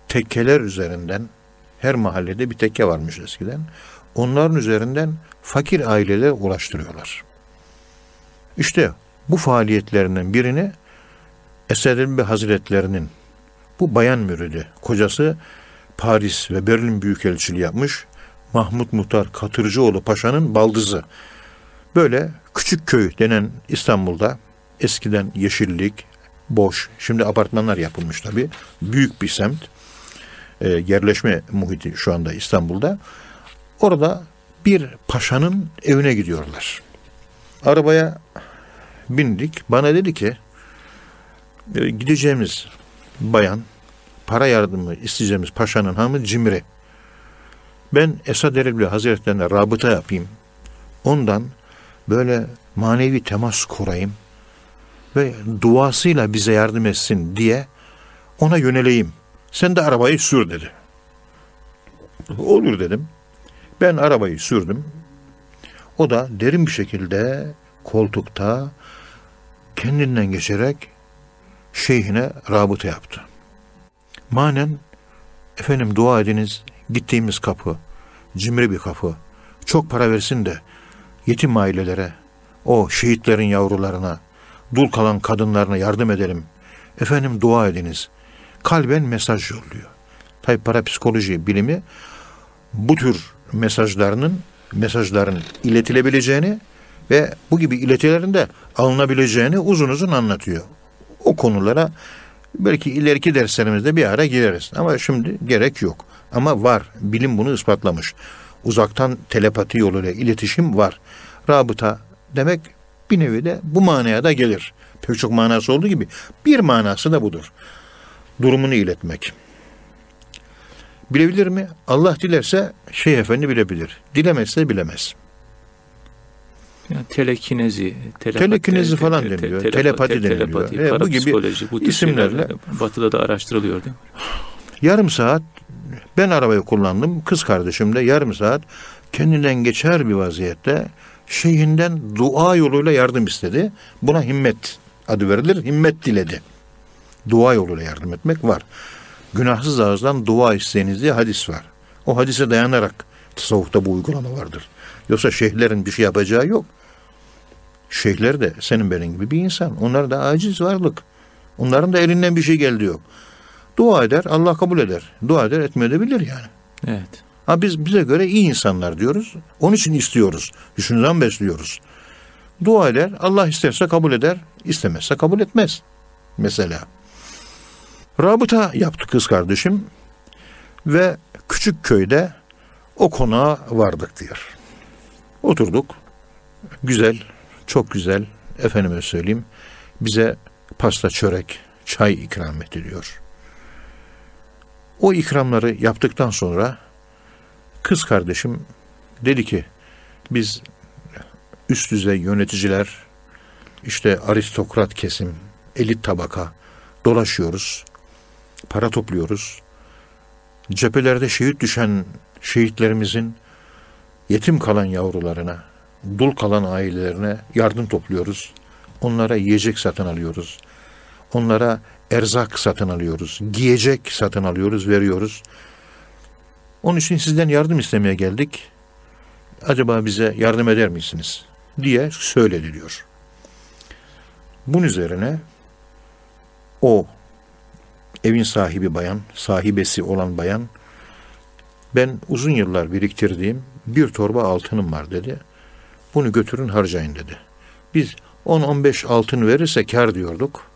tekkeler üzerinden Her mahallede bir tekke varmış eskiden. Onların üzerinden fakir ailelere ulaştırıyorlar. İşte bu faaliyetlerinden birini Esed Elbi Hazretlerinin bu bayan müridi, kocası Paris ve Berlin Büyükelçiliği yapmış. Mahmut Muhtar Katırcıoğlu Paşa'nın baldızı. Böyle küçük köy denen İstanbul'da eskiden yeşillik, boş, şimdi apartmanlar yapılmış tabii. Büyük bir semt. E, yerleşme muhiti şu anda İstanbul'da. Orada bir paşanın evine gidiyorlar. Arabaya bindik. Bana dedi ki gideceğimiz bayan para yardımı isteyeceğimiz paşanın hanımı Cimri. Ben Esad Erbil Hazretlerine rabıta yapayım. Ondan böyle manevi temas kurayım ve duasıyla bize yardım etsin diye ona yöneleyim. Sen de arabayı sür dedi. Olur dedim. Ben arabayı sürdüm. O da derin bir şekilde koltukta kendinden geçerek şeyhine rabıta yaptı. Manen efendim dua ediniz gittiğimiz kapı cimri bir kapı çok para versin de yetim ailelere o şehitlerin yavrularına dul kalan kadınlarına yardım edelim. Efendim dua ediniz. Kalben mesaj yolluyor. Tabi parapsikoloji bilimi bu tür mesajlarının mesajların iletilebileceğini ve bu gibi iletilerin de alınabileceğini uzun uzun anlatıyor. O konulara belki ileriki derslerimizde bir ara gireriz. Ama şimdi gerek yok. Ama var. Bilim bunu ispatlamış. Uzaktan telepati yoluyla iletişim var. Rabıta demek bir nevi de bu manaya da gelir. Pek çok manası olduğu gibi bir manası da budur. Durumunu iletmek. Bilebilir mi? Allah dilerse Şeyh Efendi bilebilir. Dilemezse bilemez. Yani telekinezi, telepati, telekinezi falan deniliyor. Te, telepati, telepati deniliyor. Telepati, bu gibi bu isimlerle Batı'da da araştırılıyor değil mi? Yarım saat ben arabayı kullandım. Kız kardeşim de yarım saat kendinden geçer bir vaziyette şeyhinden dua yoluyla yardım istedi. Buna himmet adı verilir. Himmet diledi. Dua yoluyla yardım etmek var. Günahsız ağızdan dua isteyiniz diye hadis var. O hadise dayanarak tasavvufta bu uygulama vardır. Yoksa şeyhlerin bir şey yapacağı yok. Şeyhler de senin benim gibi bir insan. Onlar da aciz varlık. Onların da elinden bir şey geldi yok. Dua eder, Allah kabul eder. Dua eder, etmeyebilir yani. Evet. Ha biz bize göre iyi insanlar diyoruz. Onun için istiyoruz. Düşünden besliyoruz. Dua eder, Allah isterse kabul eder, istemezse kabul etmez. Mesela. Rabıta yaptı kız kardeşim ve küçük köyde o konağa vardık diyor. Oturduk. Güzel, çok güzel. Efendime söyleyeyim. Bize pasta, çörek, çay ikram ediliyor. O ikramları yaptıktan sonra kız kardeşim dedi ki biz üst düzey yöneticiler işte aristokrat kesim, elit tabaka dolaşıyoruz. Para topluyoruz. Cephelerde şehit düşen şehitlerimizin yetim kalan yavrularına, dul kalan ailelerine yardım topluyoruz. Onlara yiyecek satın alıyoruz. Onlara erzak satın alıyoruz. Giyecek satın alıyoruz, veriyoruz. Onun için sizden yardım istemeye geldik. Acaba bize yardım eder misiniz? diye söyledi diyor. Bunun üzerine o evin sahibi bayan, sahibesi olan bayan ben uzun yıllar biriktirdiğim bir torba altınım var dedi. Bunu götürün harcayın dedi. Biz 10-15 altın verirse kar diyorduk.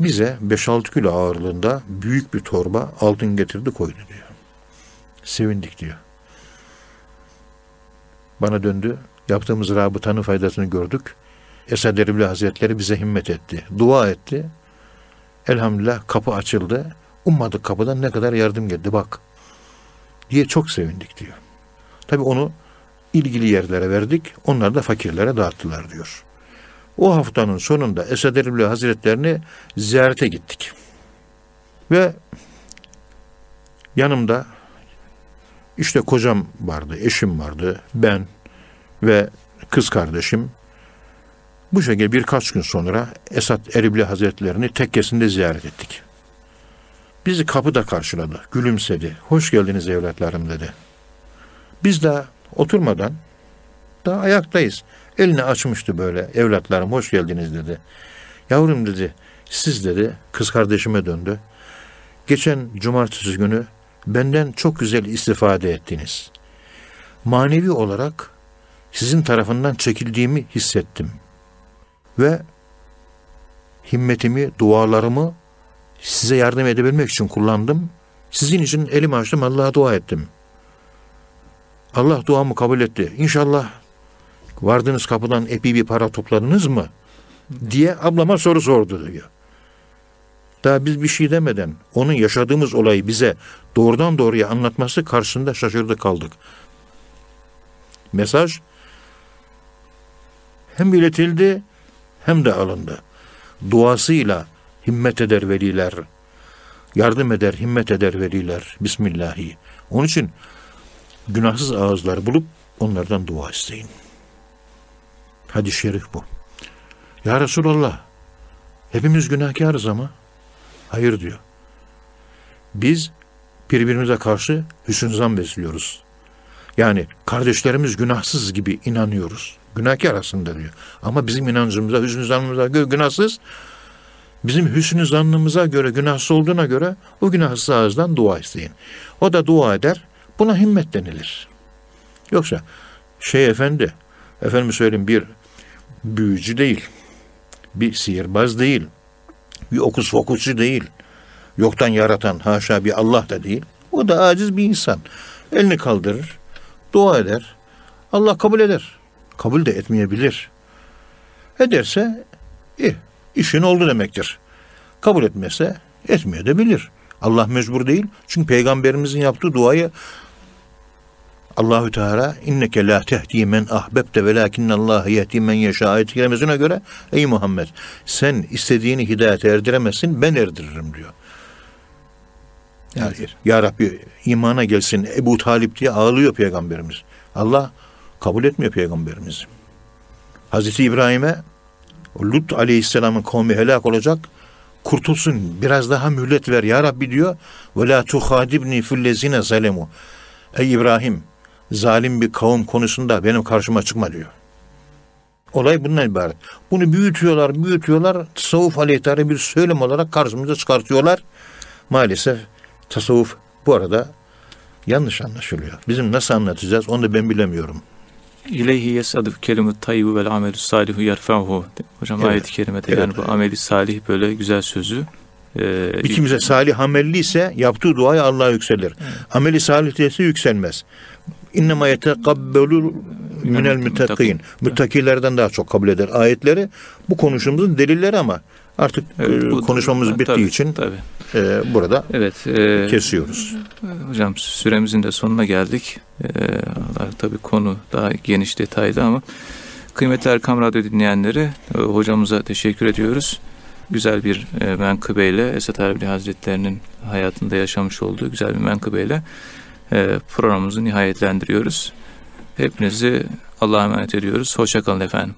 Bize 5-6 kilo ağırlığında büyük bir torba altın getirdi koydu diyor. Sevindik diyor. Bana döndü. Yaptığımız rabıtanın faydasını gördük. Esad Erbil Hazretleri bize himmet etti. Dua etti. Elhamdülillah kapı açıldı. Ummadık kapıdan ne kadar yardım geldi bak. Diye çok sevindik diyor. Tabi onu ilgili yerlere verdik. Onlar da fakirlere dağıttılar diyor. O haftanın sonunda Esad Erbil Hazretlerini ziyarete gittik. Ve yanımda işte kocam vardı, eşim vardı, ben ve kız kardeşim. Bu şekilde birkaç gün sonra Esat Eribli Hazretlerini tekkesinde ziyaret ettik. Bizi kapıda karşıladı, gülümsedi. Hoş geldiniz evlatlarım dedi. Biz de oturmadan daha ayaktayız. Elini açmıştı böyle. Evlatlarım hoş geldiniz dedi. Yavrum dedi. Siz dedi kız kardeşime döndü. Geçen cumartesi günü benden çok güzel istifade ettiniz. Manevi olarak sizin tarafından çekildiğimi hissettim. Ve himmetimi, dualarımı size yardım edebilmek için kullandım. Sizin için elimi açtım, Allah'a dua ettim. Allah duamı kabul etti. İnşallah vardığınız kapıdan epey bir para topladınız mı? diye ablama soru sordu diyor. Daha biz bir şey demeden onun yaşadığımız olayı bize doğrudan doğruya anlatması karşısında şaşırdı kaldık. Mesaj hem iletildi hem de alındı. Duasıyla himmet eder veliler. Yardım eder, himmet eder veliler. Bismillahi. Onun için günahsız ağızlar bulup onlardan dua isteyin. Hadis-i şerif bu. Ya Resulallah, hepimiz günahkarız ama. Hayır diyor. Biz birbirimize karşı hüsn zan besliyoruz. Yani kardeşlerimiz günahsız gibi inanıyoruz. Günahkar aslında diyor. Ama bizim inancımıza, hüsn zannımıza göre günahsız. Bizim hüsn zannımıza göre günahsız olduğuna göre o günahsız ağızdan dua isteyin. O da dua eder. Buna himmet denilir. Yoksa şey efendi, efendim söyleyeyim bir büyücü değil, bir sihirbaz değil, bir okus fokusçu değil, yoktan yaratan haşa bir Allah da değil. O da aciz bir insan. Elini kaldırır, dua eder. Allah kabul eder. Kabul de etmeyebilir. Ederse iyi, işin oldu demektir. Kabul etmezse etmeye de bilir. Allah mecbur değil. Çünkü peygamberimizin yaptığı duayı Allahü Teala inneke la tehdi men ahbebte velakinne Allah yehdi men yeşâ ayet göre ey Muhammed sen istediğini hidayete erdiremezsin ben erdiririm diyor. Yani, Evet. ya Rabbi imana gelsin Ebu Talip diye ağlıyor peygamberimiz. Allah kabul etmiyor peygamberimizi. Hazreti İbrahim'e Lut aleyhisselamın kavmi helak olacak. Kurtulsun biraz daha mühlet ver ya Rabbi diyor. Ve la tuhadibni fillezine zalemu. Ey İbrahim zalim bir kavim konusunda benim karşıma çıkma diyor. Olay bundan ibaret. Bunu büyütüyorlar, büyütüyorlar. Tasavvuf aleyhtarı bir söylem olarak karşımıza çıkartıyorlar. Maalesef tasavvuf bu arada yanlış anlaşılıyor. Bizim nasıl anlatacağız onu da ben bilemiyorum. İleyhi yesadu kelimut tayyibu vel amelü salihu yerfa'hu. Hocam Evet. ayet-i kerimede Evet. yani bu ameli salih böyle güzel sözü. e, Bir kimse salih amelli ise yaptığı duaya Allah yükselir. Ameli salih değilse yükselmez. İnnemâ yetekabbelu minel müttakîn. Müttakilerden daha çok kabul eder ayetleri. Bu konuşmamızın delilleri ama artık Evet, e, bu- konuşmamız bittiği tabii, için tabii. e, burada Evet. e, kesiyoruz. Hocam süremizin de sonuna geldik. Allah tabii konu daha geniş detaylı ama kıymetli Erkam Radyo dinleyenleri e, hocamıza teşekkür ediyoruz. Güzel bir e, menkıbeyle Esat Erbil Hazretleri'nin hayatında yaşamış olduğu güzel bir menkıbeyle e, programımızı nihayetlendiriyoruz. Hepinizi Allah'a emanet ediyoruz. Hoşçakalın efendim.